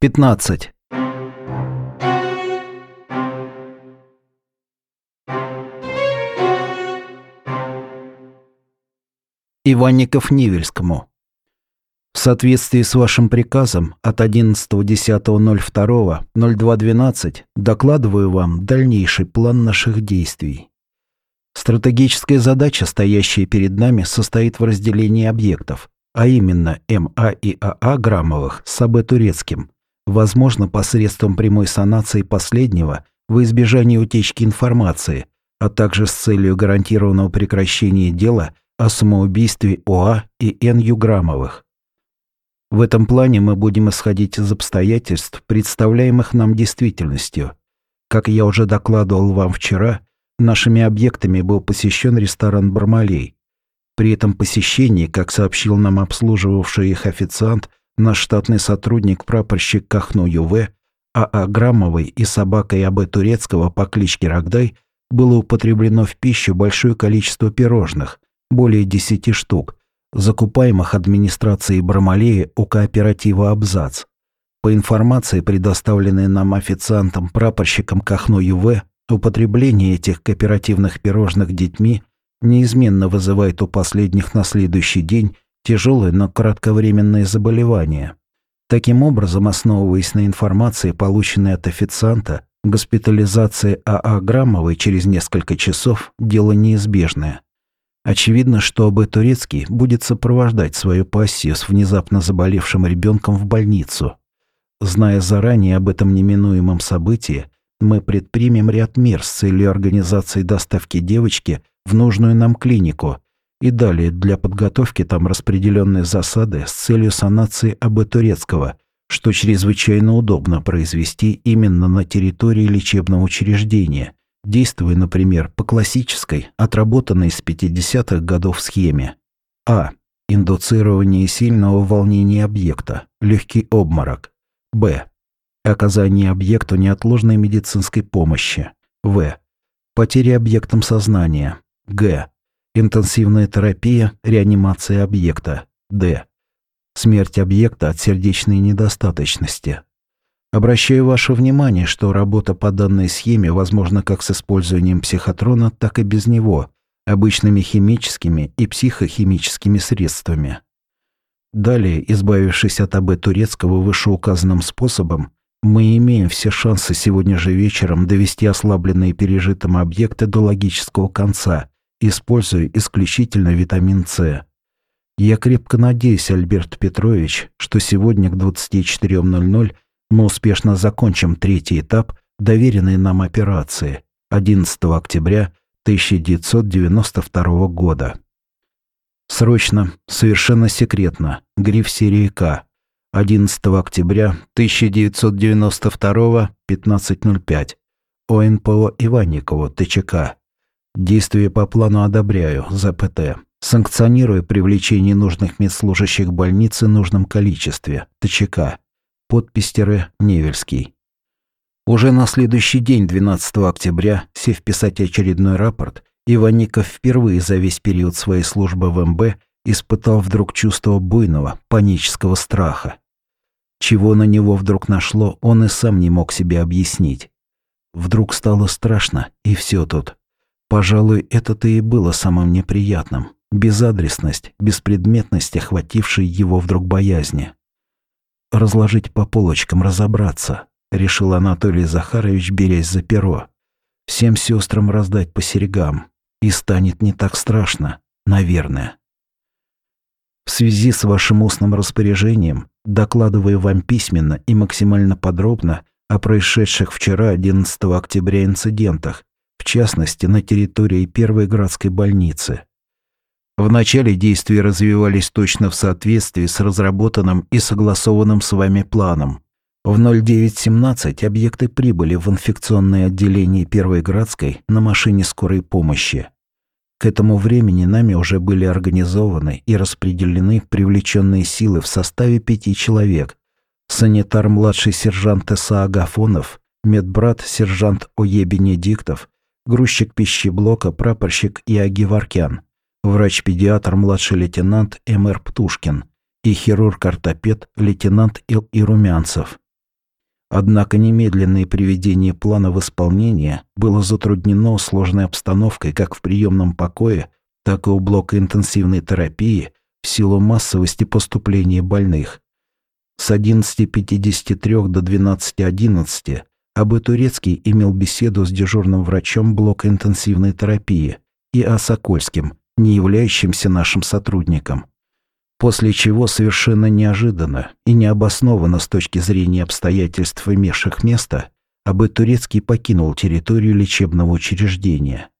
15. Иванников Невельскому. В соответствии с вашим приказом от 11.10.02.02.12 докладываю вам дальнейший план наших действий. Стратегическая задача, стоящая перед нами, состоит в разделении объектов, а именно МА и АА Граммовых с АБ Турецким, возможно, посредством прямой санации последнего во избежание утечки информации, а также с целью гарантированного прекращения дела о самоубийстве ОА и Н. Юграмовых. В этом плане мы будем исходить из обстоятельств, представляемых нам действительностью. Как я уже докладывал вам вчера, нашими объектами был посещен ресторан «Бармалей». При этом посещении, как сообщил нам обслуживавший их официант, наш штатный сотрудник прапорщик Кахну Юве, А.А. Граммовой и собакой А.Б. Турецкого по кличке Рогдай было употреблено в пищу большое количество пирожных, более 10 штук, закупаемых администрацией Бармалея у кооператива «Абзац». По информации, предоставленной нам официантом прапорщиком Кахно ЮВ, употребление этих кооперативных пирожных детьми неизменно вызывает у последних на следующий день тяжелое, но кратковременное заболевание. Таким образом, основываясь на информации, полученной от официанта, госпитализация АА Граммовой через несколько часов – дело неизбежное. Очевидно, что АБ Турецкий будет сопровождать свою пассию с внезапно заболевшим ребенком в больницу. Зная заранее об этом неминуемом событии, мы предпримем ряд мер с целью организации доставки девочки в нужную нам клинику и далее для подготовки там распределенной засады с целью санации АБ Турецкого, что чрезвычайно удобно произвести именно на территории лечебного учреждения, действуя, например, по классической, отработанной с 50-х годов схеме. А. Индуцирование сильного волнения объекта, легкий обморок. Б. Оказание объекту неотложной медицинской помощи. В. Потеря объектом сознания. Г. Интенсивная терапия, реанимация объекта. Д. Смерть объекта от сердечной недостаточности. Обращаю ваше внимание, что работа по данной схеме возможна как с использованием психотрона, так и без него, обычными химическими и психохимическими средствами. Далее, избавившись от АБ турецкого вышеуказанным способом, мы имеем все шансы сегодня же вечером довести ослабленные пережитым объекты до логического конца, используя исключительно витамин С. Я крепко надеюсь, Альберт Петрович, что сегодня к 24.00 мы успешно закончим третий этап доверенной нам операции 11 октября 1992 года. Срочно, совершенно секретно, гриф серии К. 11 октября 1992 15.05. ОНПО Иванникову, ТЧК. Действие по плану одобряю, ЗПТ. Санкционирую привлечение нужных медслужащих больницы нужном количестве, ТЧК. Подпись-Невельский. Уже на следующий день, 12 октября, сев писать очередной рапорт, Иванников впервые за весь период своей службы в МБ испытал вдруг чувство буйного, панического страха. Чего на него вдруг нашло, он и сам не мог себе объяснить. Вдруг стало страшно, и все тут. Пожалуй, это-то и было самым неприятным. Безадресность, беспредметность, охватившей его вдруг боязни разложить по полочкам, разобраться», — решил Анатолий Захарович, берясь за перо. «Всем сестрам раздать по серьгам, и станет не так страшно, наверное». В связи с вашим устным распоряжением, докладываю вам письменно и максимально подробно о происшедших вчера, 11 октября, инцидентах, частности, на территории Первой городской больницы. В начале действия развивались точно в соответствии с разработанным и согласованным с вами планом. В 09.17 объекты прибыли в инфекционное отделение Первой Градской на машине скорой помощи. К этому времени нами уже были организованы и распределены привлеченные силы в составе пяти человек. Санитар-младший сержант С.А. Агафонов, медбрат сержант Ое Бенедиктов, грузчик пищеблока прапорщик Иаги Варкян – врач-педиатр младший лейтенант М.Р. Птушкин и хирург-ортопед лейтенант Ил Ирумянцев. Однако немедленное приведение плана в исполнение было затруднено сложной обстановкой как в приемном покое, так и у блока интенсивной терапии в силу массовости поступления больных. С 11.53 до 12.11 Абы Турецкий имел беседу с дежурным врачом блока интенсивной терапии и А. Сокольским, не являющимся нашим сотрудником. После чего совершенно неожиданно и необоснованно с точки зрения обстоятельств имевших место, Абы Турецкий покинул территорию лечебного учреждения.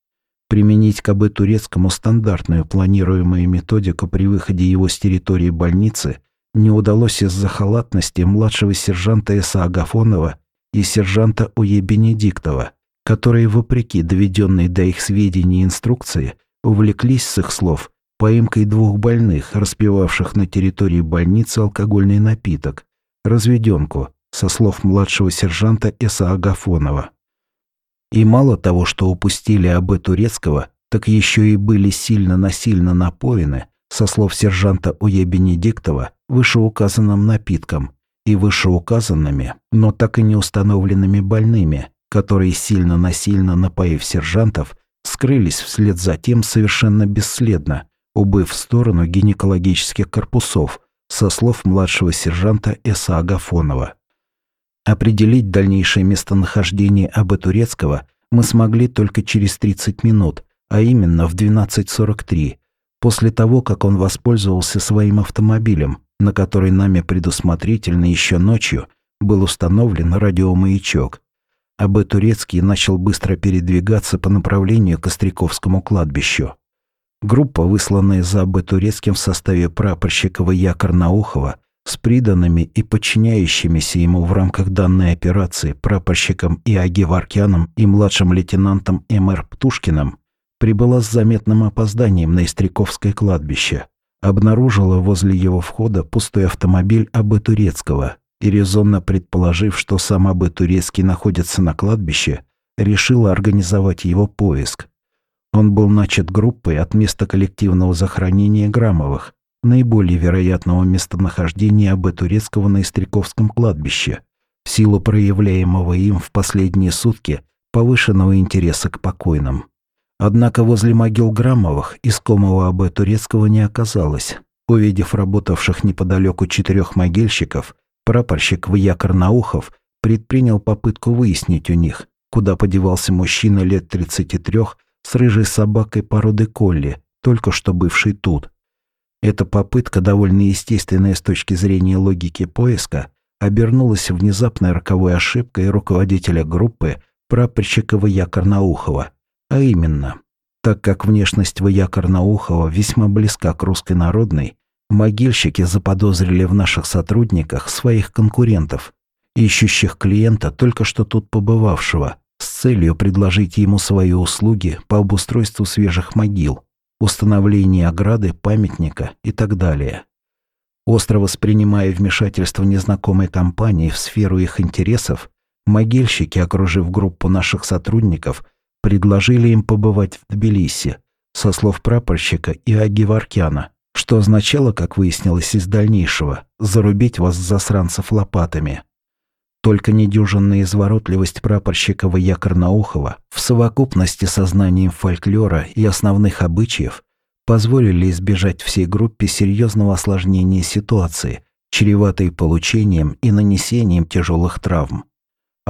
Применить к Абы Турецкому стандартную планируемую методику при выходе его с территории больницы не удалось из-за халатности младшего сержанта С.А. Агафонова и сержанта Уе Бенедиктова, которые, вопреки доведенной до их сведений инструкции, увлеклись с их слов поимкой двух больных, распивавших на территории больницы алкогольный напиток, разведенку, со слов младшего сержанта Эса Агафонова. И мало того, что упустили АБ Турецкого, так еще и были сильно-насильно напоены, со слов сержанта Уе Бенедиктова, вышеуказанным напитком, и вышеуказанными, но так и не установленными больными, которые сильно-насильно напоив сержантов, скрылись вслед за тем совершенно бесследно, убыв в сторону гинекологических корпусов, со слов младшего сержанта Эса Агафонова. Определить дальнейшее местонахождение Абы Турецкого мы смогли только через 30 минут, а именно в 12.43, после того, как он воспользовался своим автомобилем, на который нами предусмотрительно еще ночью был установлен радиомаячок. Абы Турецкий начал быстро передвигаться по направлению к Остряковскому кладбищу. Группа, высланная за Абы Турецким в составе прапорщика В.Я. Карнаухова, с приданными и подчиняющимися ему в рамках данной операции прапорщиком И.А.Г. Варкяном и младшим лейтенантом М.Р. Птушкиным, прибыла с заметным опозданием на Истряковское кладбище обнаружила возле его входа пустой автомобиль Абы Турецкого и, резонно предположив, что сам Абы Турецкий находится на кладбище, решила организовать его поиск. Он был начат группой от места коллективного захоронения Грамовых, наиболее вероятного местонахождения Абы Турецкого на Истряковском кладбище, в силу проявляемого им в последние сутки повышенного интереса к покойным. Однако возле могил Грамовых искомого АБ Турецкого не оказалось. Увидев работавших неподалеку четырех могильщиков, прапорщик В.Я. Карнаухов предпринял попытку выяснить у них, куда подевался мужчина лет 33 с рыжей собакой породы колли, только что бывший тут. Эта попытка, довольно естественная с точки зрения логики поиска, обернулась внезапной роковой ошибкой руководителя группы прапорщика. Карнаухова – а именно, так как внешность. Карнаухова весьма близка к русской народной, могильщики заподозрили в наших сотрудниках своих конкурентов, ищущих клиента, только что тут побывавшего, с целью предложить ему свои услуги по обустройству свежих могил, установлению ограды, памятника и так далее. Остро воспринимая вмешательство незнакомой компании в сферу их интересов, могильщики, окружив группу наших сотрудников, предложили им побывать в Тбилиси, со слов прапорщика Иаги Варкяна, что означало, как выяснилось из дальнейшего, зарубить вас засранцев лопатами. Только недюжинная изворотливость прапорщика В.Я. Карнаухова в совокупности со знанием фольклора и основных обычаев позволили избежать всей группе серьезного осложнения ситуации, чреватой получением и нанесением тяжелых травм.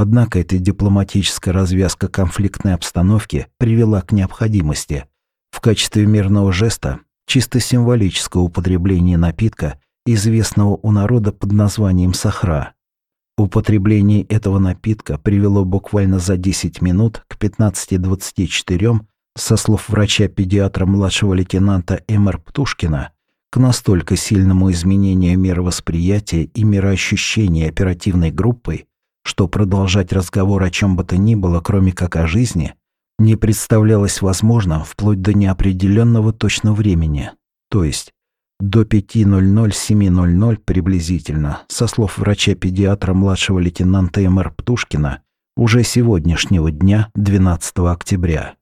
Однако эта дипломатическая развязка конфликтной обстановки привела к необходимости в качестве мирного жеста чисто символического употребления напитка, известного у народа под названием сахра. Употребление этого напитка привело буквально за 10 минут к 15-24, со слов врача-педиатра младшего лейтенанта М.Р. Птушкина, к настолько сильному изменению мировосприятия и мироощущения оперативной группой, что продолжать разговор о чем бы то ни было, кроме как о жизни, не представлялось возможным вплоть до неопределенного точного времени, то есть до 5.00-7.00 приблизительно, со слов врача-педиатра младшего лейтенанта М.Р. Птушкина, уже сегодняшнего дня, 12 октября.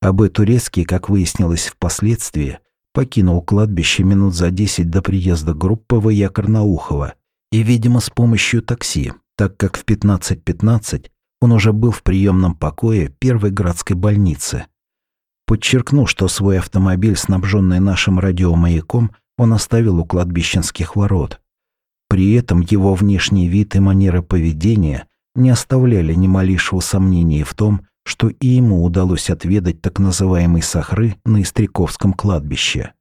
Абы Турецкий, как выяснилось впоследствии, покинул кладбище минут за 10 до приезда группы В.Я. Карнаухова и, видимо, с помощью такси, так как в 15.15 .15 он уже был в приемном покое первой городской больницы. Подчеркну, что свой автомобиль, снабженный нашим радиомаяком, он оставил у кладбищенских ворот. При этом его внешний вид и манера поведения не оставляли ни малейшего сомнения в том, что и ему удалось отведать так называемой сахры на Истряковском кладбище.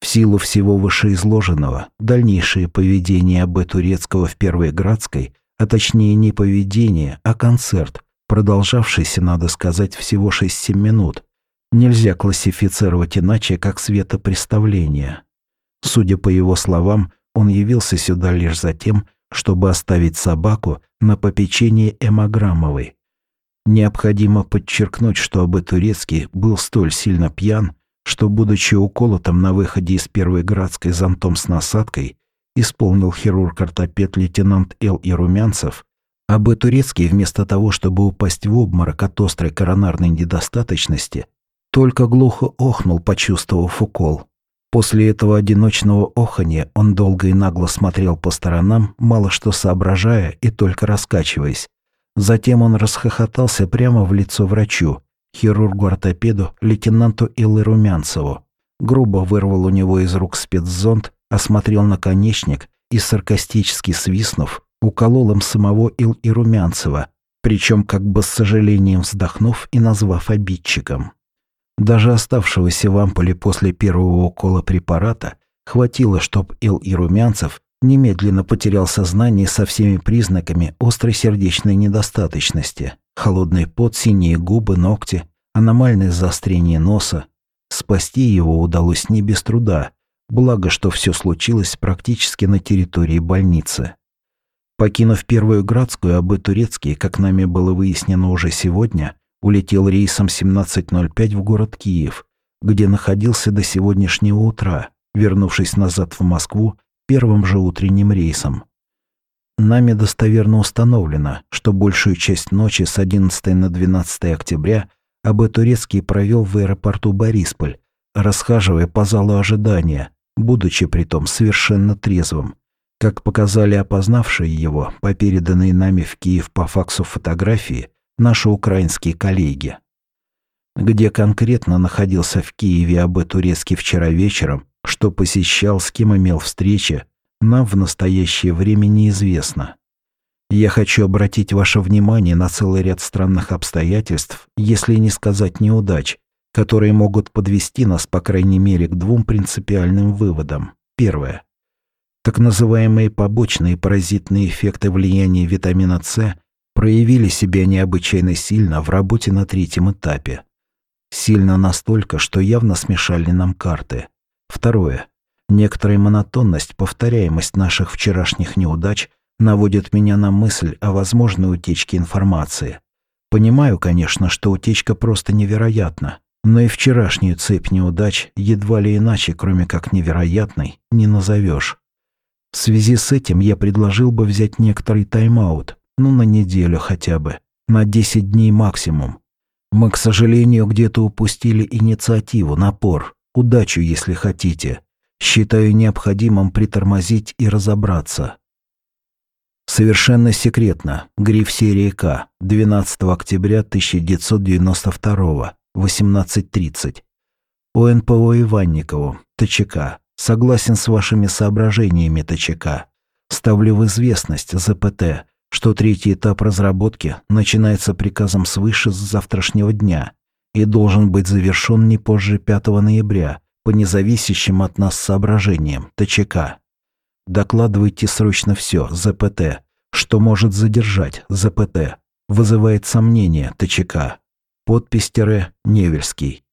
В силу всего вышеизложенного, дальнейшее поведение Аб Турецкого в Первой Градской, а точнее не поведение, а концерт, продолжавшийся, надо сказать, всего 6-7 минут, нельзя классифицировать иначе, как светопреставление. Судя по его словам, он явился сюда лишь за тем, чтобы оставить собаку на попечении Эмограммовой. Необходимо подчеркнуть, что Абы Турецкий был столь сильно пьян, что, будучи уколотым на выходе из Первой Градской зонтом с насадкой, исполнил хирург-ортопед лейтенант Л. И. Румянцев, а Б. Турецкий вместо того, чтобы упасть в обморок от острой коронарной недостаточности, только глухо охнул, почувствовав укол. После этого одиночного оханья он долго и нагло смотрел по сторонам, мало что соображая и только раскачиваясь. Затем он расхохотался прямо в лицо врачу, хирургу-ортопеду, лейтенанту Иллы Румянцеву. Грубо вырвал у него из рук спецзонд, осмотрел наконечник и, саркастически свистнув, уколол им самого Ил и Румянцева, причем как бы с сожалением вздохнув и назвав обидчиком. Даже оставшегося в ампуле после первого укола препарата хватило, чтобы Ил и Румянцев немедленно потерял сознание со всеми признаками острой сердечной недостаточности. Холодный пот, синие губы, ногти, аномальное заострение носа. Спасти его удалось не без труда, благо, что все случилось практически на территории больницы. Покинув Первую Градскую, Абы Турецкий, как нами было выяснено уже сегодня, улетел рейсом 17.05 в город Киев, где находился до сегодняшнего утра, вернувшись назад в Москву первым же утренним рейсом. Нами достоверно установлено, что большую часть ночи с 11 на 12 октября Абы Турецкий провел в аэропорту Борисполь, расхаживая по залу ожидания, будучи притом совершенно трезвым, как показали опознавшие его по переданной нами в Киев по факсу фотографии наши украинские коллеги. Где конкретно находился в Киеве Абы Турецкий вчера вечером, что посещал, с кем имел встречи, нам в настоящее время неизвестно. Я хочу обратить ваше внимание на целый ряд странных обстоятельств, если не сказать неудач, которые могут подвести нас, по крайней мере, к двум принципиальным выводам. Первое. Так называемые побочные паразитные эффекты влияния витамина С проявили себя необычайно сильно в работе на третьем этапе. Сильно настолько, что явно смешали нам карты. Второе. Некоторая монотонность, повторяемость наших вчерашних неудач наводит меня на мысль о возможной утечке информации. Понимаю, конечно, что утечка просто невероятна, но и вчерашнюю цепь неудач едва ли иначе, кроме как невероятной, не назовешь. В связи с этим я предложил бы взять некоторый тайм-аут, ну на неделю хотя бы, на 10 дней максимум. Мы, к сожалению, где-то упустили инициативу, напор, удачу, если хотите. Считаю необходимым притормозить и разобраться. Совершенно секретно. Гриф серии К. 12 октября 1992 18.30. ОНПО Иванникову, ТЧК. Согласен с вашими соображениями, ТЧК. Ставлю в известность ЗПТ, что третий этап разработки начинается приказом свыше с завтрашнего дня и должен быть завершен не позже 5 ноября по независящим от нас соображениям, ТЧК. Докладывайте срочно все, ЗПТ, что может задержать, ЗПТ, вызывает сомнения, ТЧК. Подпись-Невельский.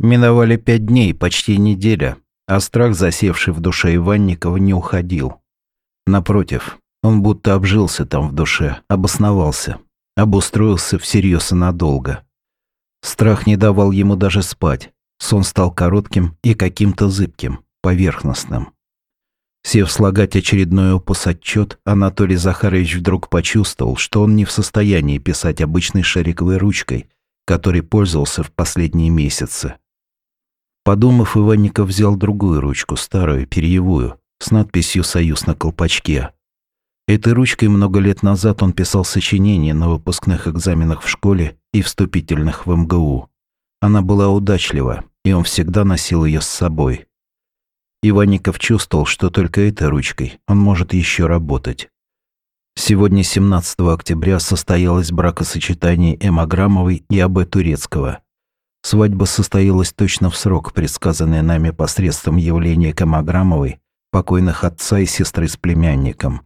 Миновали пять дней, почти неделя, а страх, засевший в душе Иванникова, не уходил. Напротив, он будто обжился там в душе, обосновался, обустроился всерьез и надолго. Страх не давал ему даже спать, сон стал коротким и каким-то зыбким, поверхностным. Сев слагать очередной опус отчет, Анатолий Захарович вдруг почувствовал, что он не в состоянии писать обычной шариковой ручкой, которой пользовался в последние месяцы. Подумав, Иванников взял другую ручку, старую, перьевую, с надписью «Союз» на колпачке. Этой ручкой много лет назад он писал сочинения на выпускных экзаменах в школе и вступительных в МГУ. Она была удачлива, и он всегда носил ее с собой. Иванников чувствовал, что только этой ручкой он может еще работать. Сегодня, 17 октября, состоялось бракосочетание М. Аграмовой и А.Б. Турецкого. Свадьба состоялась точно в срок, предсказанный нами посредством явления к покойных отца и сестры с племянником.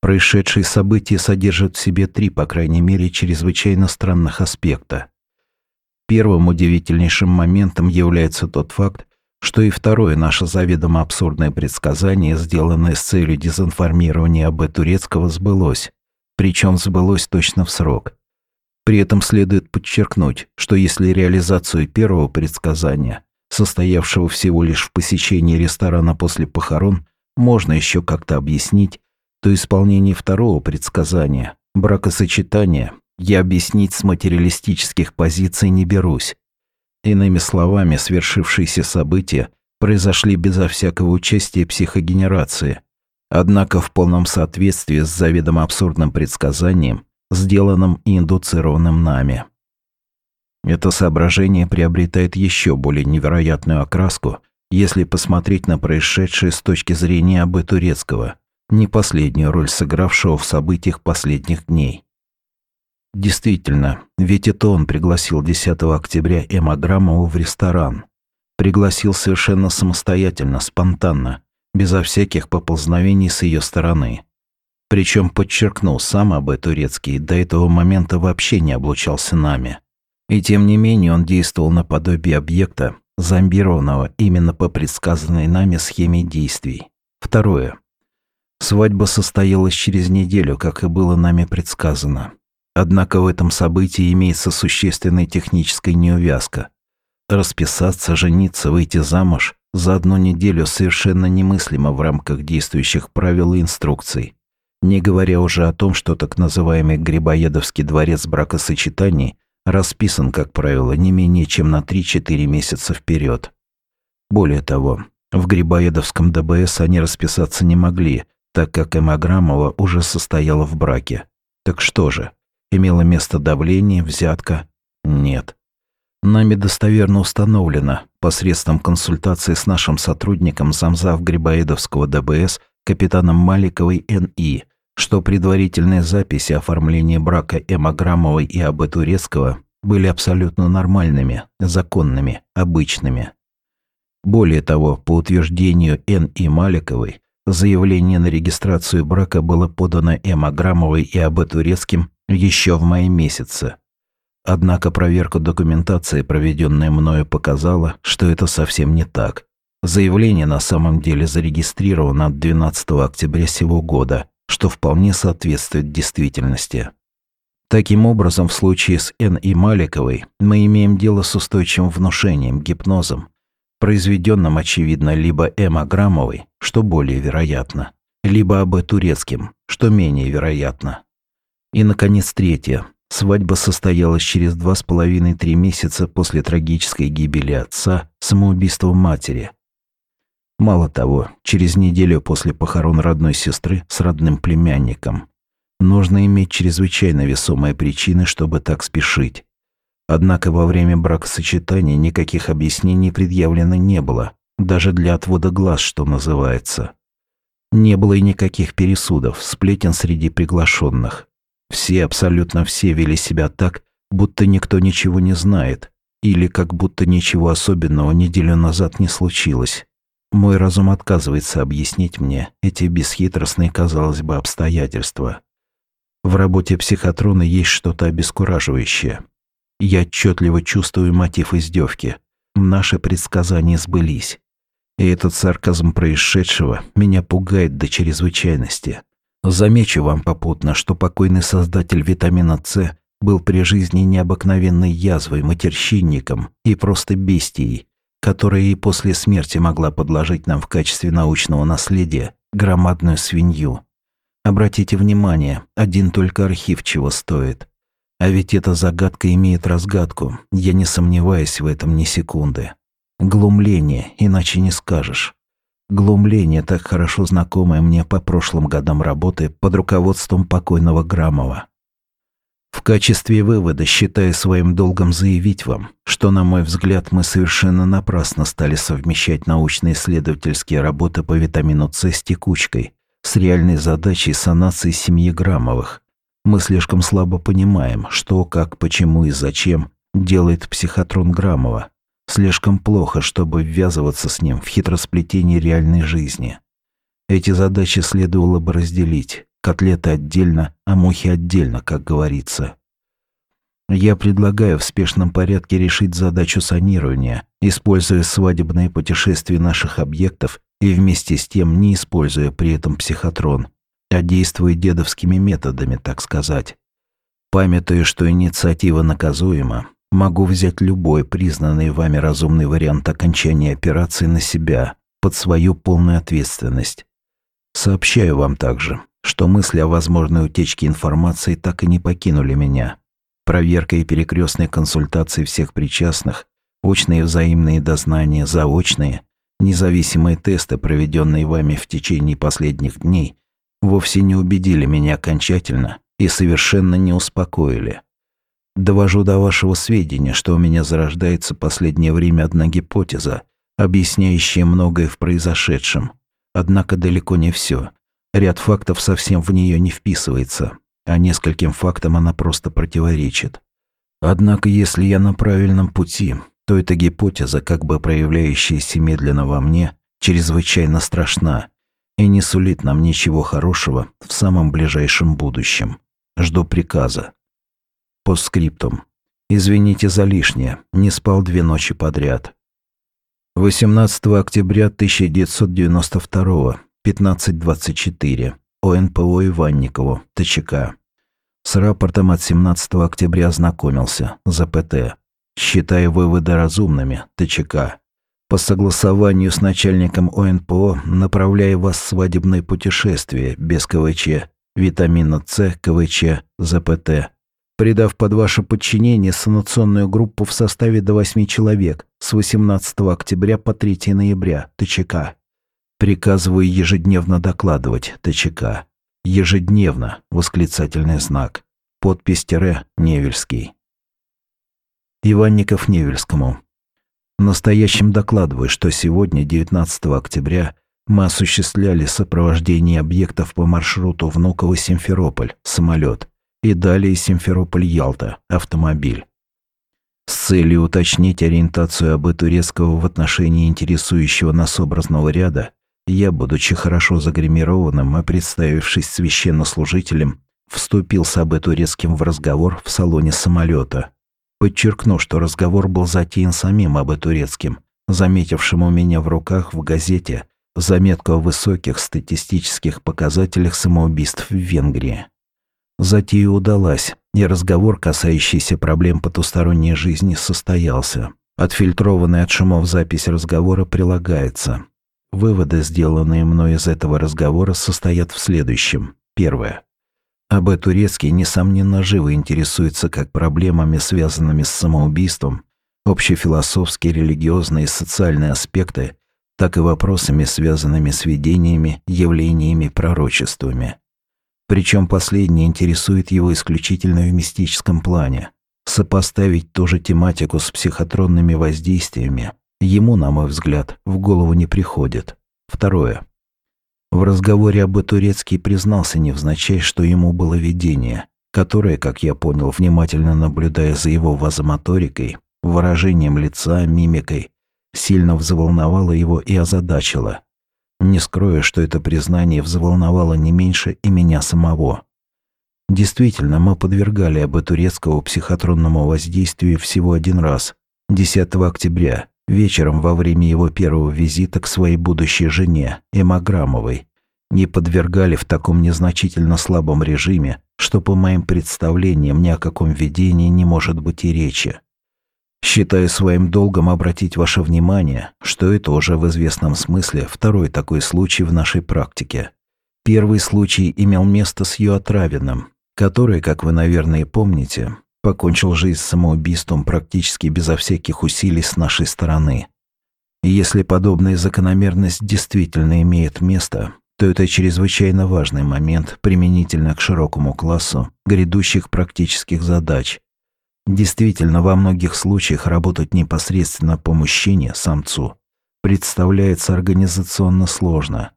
Происшедшие события содержат в себе три, по крайней мере, чрезвычайно странных аспекта. Первым удивительнейшим моментом является тот факт, что и второе наше заведомо абсурдное предсказание, сделанное с целью дезинформирования об турецкого, сбылось. Причем сбылось точно в срок. При этом следует подчеркнуть, что если реализацию первого предсказания, состоявшего всего лишь в посещении ресторана после похорон, можно еще как-то объяснить, то исполнение второго предсказания, бракосочетания, я объяснить с материалистических позиций не берусь. Иными словами, свершившиеся события произошли безо всякого участия психогенерации, однако в полном соответствии с заведомо абсурдным предсказанием, сделанным и индуцированным нами. Это соображение приобретает еще более невероятную окраску, если посмотреть на происшедшее с точки зрения Абы Турецкого, не последнюю роль сыгравшего в событиях последних дней. Действительно, ведь это он пригласил 10 октября Эмма в ресторан. Пригласил совершенно самостоятельно, спонтанно, безо всяких поползновений с ее стороны. Причем подчеркнул сам об турецкий до этого момента вообще не облучался нами. И тем не менее он действовал наподобие объекта, зомбированного именно по предсказанной нами схеме действий. Второе. Свадьба состоялась через неделю, как и было нами предсказано. Однако в этом событии имеется существенная техническая неувязка. Расписаться, жениться, выйти замуж за одну неделю совершенно немыслимо в рамках действующих правил и инструкций. Не говоря уже о том, что так называемый Грибоедовский дворец бракосочетаний расписан, как правило, не менее чем на 3-4 месяца вперед. Более того, в Грибоедовском ДБС они расписаться не могли, так как Эмаграмова уже состояла в браке. Так что же, Имело место давление, взятка? Нет. Нами достоверно установлено, посредством консультации с нашим сотрудником замзав Грибоедовского ДБС капитаном Маликовой Н.И., что предварительные записи оформления брака Эмма Грамовой и Абы Турецкого были абсолютно нормальными, законными, обычными. Более того, по утверждению Н.И. Маликовой, заявление на регистрацию брака было подано Эмма Грамовой и Абы Турецким еще в мае месяце. Однако проверка документации, проведенная мною, показала, что это совсем не так. Заявление на самом деле зарегистрировано 12 октября сего года, что вполне соответствует действительности. Таким образом, в случае с Н. и Маликовой мы имеем дело с устойчивым внушением, гипнозом, произведенным, очевидно, либо М. Аграмовой, что более вероятно, либо АБ Турецким, что менее вероятно. И, наконец, третье. Свадьба состоялась через два с половиной-три месяца после трагической гибели отца, самоубийства матери. Мало того, через неделю после похорон родной сестры с родным племянником. Нужно иметь чрезвычайно весомые причины, чтобы так спешить. Однако во время бракосочетания никаких объяснений предъявлено не было, даже для отвода глаз, что называется. Не было и никаких пересудов, сплетен среди приглашенных. Все, абсолютно все вели себя так, будто никто ничего не знает, или как будто ничего особенного неделю назад не случилось. Мой разум отказывается объяснить мне эти бесхитростные, казалось бы, обстоятельства. В работе психотрона есть что-то обескураживающее. Я отчетливо чувствую мотив издевки. Наши предсказания сбылись. И этот сарказм происшедшего меня пугает до чрезвычайности. Замечу вам попутно, что покойный создатель витамина С был при жизни необыкновенной язвой, матерщинником и просто бестией, которая и после смерти могла подложить нам в качестве научного наследия громадную свинью. Обратите внимание, один только архив чего стоит. А ведь эта загадка имеет разгадку, я не сомневаюсь в этом ни секунды. Глумление, иначе не скажешь. Глумление, так хорошо знакомое мне по прошлым годам работы под руководством покойного Грамова. В качестве вывода считаю своим долгом заявить вам, что, на мой взгляд, мы совершенно напрасно стали совмещать научно-исследовательские работы по витамину С с текучкой, с реальной задачей санации семьи Грамовых. Мы слишком слабо понимаем, что, как, почему и зачем делает психотрон Грамова. Слишком плохо, чтобы ввязываться с ним в хитросплетение реальной жизни. Эти задачи следовало бы разделить, котлеты отдельно, а мухи отдельно, как говорится. Я предлагаю в спешном порядке решить задачу санирования, используя свадебные путешествия наших объектов и вместе с тем не используя при этом психотрон, а действуя дедовскими методами, так сказать. Памятуя, что инициатива наказуема, могу взять любой признанный вами разумный вариант окончания операции на себя, под свою полную ответственность. Сообщаю вам также, что мысли о возможной утечке информации так и не покинули меня. Проверка и перекрестные консультации всех причастных, очные взаимные дознания, заочные, независимые тесты, проведенные вами в течение последних дней, вовсе не убедили меня окончательно и совершенно не успокоили. Довожу до вашего сведения, что у меня зарождается последнее время одна гипотеза, объясняющая многое в произошедшем. Однако далеко не все. Ряд фактов совсем в нее не вписывается, а нескольким фактам она просто противоречит. Однако, если я на правильном пути, то эта гипотеза, как бы проявляющаяся медленно во мне, чрезвычайно страшна и не сулит нам ничего хорошего в самом ближайшем будущем. Жду приказа. По. Извините за лишнее, не спал две ночи подряд. 18 октября 1992 1524. ОНПО Иванникову, ТЧК. С рапортом от 17 октября ознакомился, ЗПТ. Считаю выводы разумными, ТЧК. По согласованию с начальником ОНПО направляю вас в свадебное путешествие без КВЧ, витамина С, КВЧ, ЗПТ. Придав под ваше подчинение санационную группу в составе до 8 человек с 18 октября по 3 ноября, ТЧК. Приказываю ежедневно докладывать ТЧК. Ежедневно, восклицательный знак. Подпись тире Невельский. Иванников Невельскому. Настоящим докладываю, что сегодня, 19 октября, мы осуществляли сопровождение объектов по маршруту Внуково-Симферополь, самолет, и далее Симферополь-Ялта, автомобиль. С целью уточнить ориентацию АБ Турецкого в отношении интересующего нас образного ряда, я, будучи хорошо загримированным и представившись священнослужителем, вступил с Абе Турецким в разговор в салоне самолета. Подчеркну, что разговор был затеян самим Абе Турецким, заметившим у меня в руках в газете заметку о высоких статистических показателях самоубийств в Венгрии. Затея удалась, и разговор, касающийся проблем потусторонней жизни, состоялся. Отфильтрованная от шумов запись разговора прилагается. Выводы, сделанные мной из этого разговора, состоят в следующем. Первое. АБ Турецкий, несомненно, живо интересуется как проблемами, связанными с самоубийством, общефилософские, религиозные и социальные аспекты, так и вопросами, связанными с видениями, явлениями, пророчествами. Причем последнее интересует его исключительно в мистическом плане. Сопоставить ту же тематику с психотронными воздействиями ему, на мой взгляд, в голову не приходит. Второе. В разговоре об Турецкий признался невзначай, что ему было видение, которое, как я понял, внимательно наблюдая за его вазомоторикой, выражением лица, мимикой, сильно взволновало его и озадачило. Не скрою, что это признание взволновало не меньше и меня самого. Действительно, мы подвергали об турецкого психотронному воздействию всего один раз, 10 октября, вечером во время его первого визита к своей будущей жене, Эмаграмовой. Не подвергали в таком незначительно слабом режиме, что по моим представлениям ни о каком видении не может быть и речи. Считаю своим долгом обратить ваше внимание, что это уже в известном смысле второй такой случай в нашей практике. Первый случай имел место с Юотравиным, который, как вы, наверное, помните, покончил жизнь самоубийством практически безо всяких усилий с нашей стороны. И если подобная закономерность действительно имеет место, то это чрезвычайно важный момент применительно к широкому классу грядущих практических задач. Действительно, во многих случаях работать непосредственно по мужчине, самцу, представляется организационно сложно.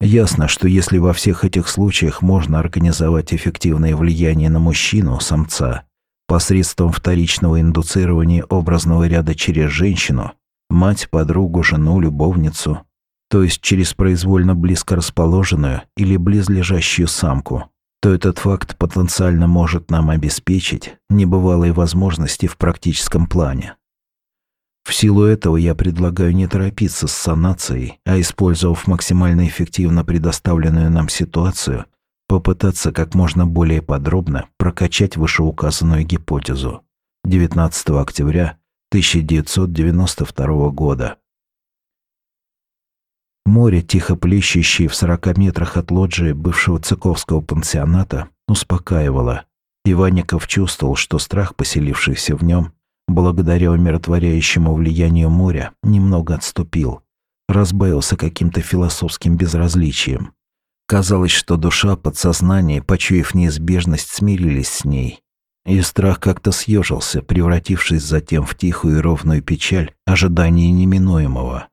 Ясно, что если во всех этих случаях можно организовать эффективное влияние на мужчину, самца, посредством вторичного индуцирования образного ряда через женщину, мать, подругу, жену, любовницу, то есть через произвольно близко расположенную или близлежащую самку, то этот факт потенциально может нам обеспечить небывалые возможности в практическом плане. В силу этого я предлагаю не торопиться с санацией, а использовав максимально эффективно предоставленную нам ситуацию, попытаться как можно более подробно прокачать вышеуказанную гипотезу. 19 октября 1992 года. Море, тихо плещущее в 40 метрах от лоджии бывшего цыковского пансионата, успокаивало. Иванников чувствовал, что страх, поселившийся в нем, благодаря умиротворяющему влиянию моря, немного отступил, разбавился каким-то философским безразличием. Казалось, что душа, подсознание, почуяв неизбежность, смирились с ней. И страх как-то съежился, превратившись затем в тихую и ровную печаль ожидания неминуемого.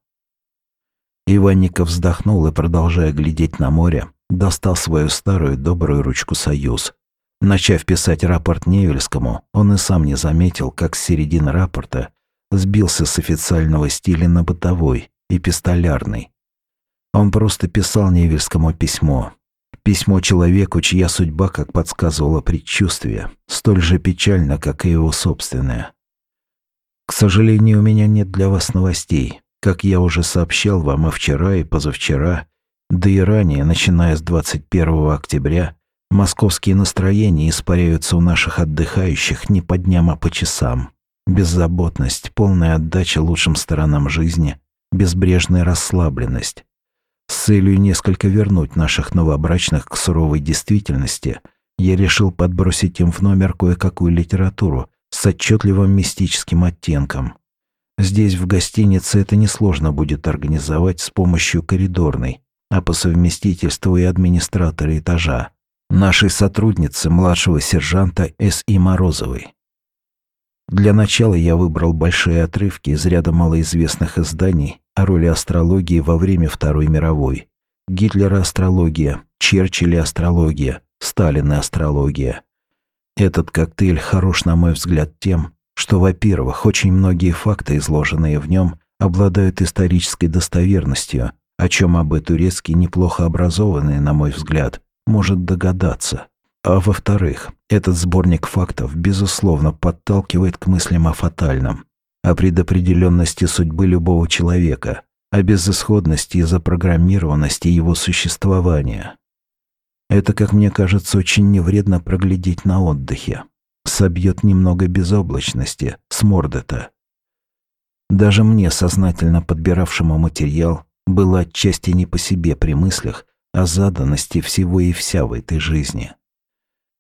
Иванников вздохнул и, продолжая глядеть на море, достал свою старую добрую ручку «Союз», Начав писать рапорт Невельскому, он и сам не заметил, как с середины рапорта сбился с официального стиля на бытовой, эпистолярный. Он просто писал Невельскому письмо. Письмо человеку, чья судьба, как подсказывало предчувствие, столь же печальна, как и его собственная. К сожалению, у меня нет для вас новостей. Как я уже сообщал вам и вчера, и позавчера, да и ранее, начиная с 21 октября, Московские настроения испаряются у наших отдыхающих не по дням, а по часам. Беззаботность, полная отдача лучшим сторонам жизни, безбрежная расслабленность. С целью несколько вернуть наших новобрачных к суровой действительности, я решил подбросить им в номер кое-какую литературу с отчетливым мистическим оттенком. Здесь, в гостинице, это несложно будет организовать с помощью коридорной, а по совместительству и администратора этажа нашей сотрудницы, младшего сержанта С.И. Морозовой. Для начала я выбрал большие отрывки из ряда малоизвестных изданий о роли астрологии во время Второй мировой. Гитлера астрология, Черчилля астрология, Сталина астрология. Этот коктейль хорош, на мой взгляд, тем, что, во-первых, очень многие факты, изложенные в нем, обладают исторической достоверностью, о чем об турецкий неплохо образованный, на мой взгляд, может догадаться. А во-вторых, этот сборник фактов, безусловно, подталкивает к мыслям о фатальном, о предопределенности судьбы любого человека, о безысходности и запрограммированности его существования. Это, как мне кажется, очень невредно проглядеть на отдыхе. Собьет немного безоблачности с морды-то. Даже мне, сознательно подбиравшему материал, было отчасти не по себе при мыслях, о заданности всего и вся в этой жизни.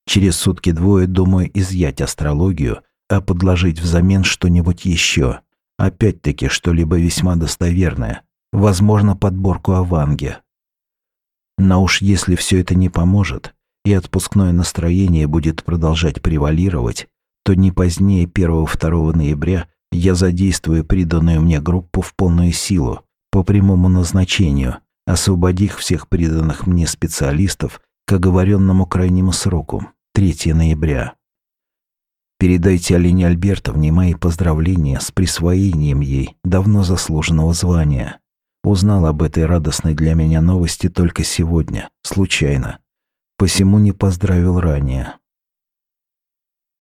Через сутки-двое думаю изъять астрологию, а подложить взамен что-нибудь еще. Опять-таки что-либо весьма достоверное. Возможно, подборку о Ванге. Но уж если все это не поможет, и отпускное настроение будет продолжать превалировать, то не позднее 1-2 ноября я задействую приданную мне группу в полную силу, по прямому назначению, освободив всех приданных мне специалистов к оговоренному крайнему сроку – 3 ноября. Передайте Алине Альбертовне мои поздравления с присвоением ей давно заслуженного звания. Узнал об этой радостной для меня новости только сегодня, случайно. Посему не поздравил ранее.